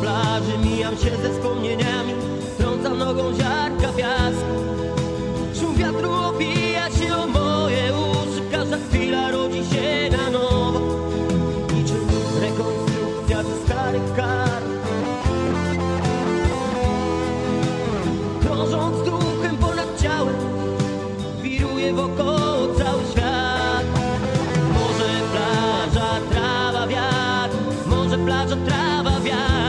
plaży Mijam się ze wspomnieniami Trącam nogą ziarka piasku. Szum wiatru opija się o moje uszy Każda chwila rodzi się na nowo. Niczym rekonstrukcja ze starych kar. Krążąc duchem ponad ciałem Wiruje wokoło cały świat. Może plaża, trawa, wiatr Może plaża, trawa, wiatr.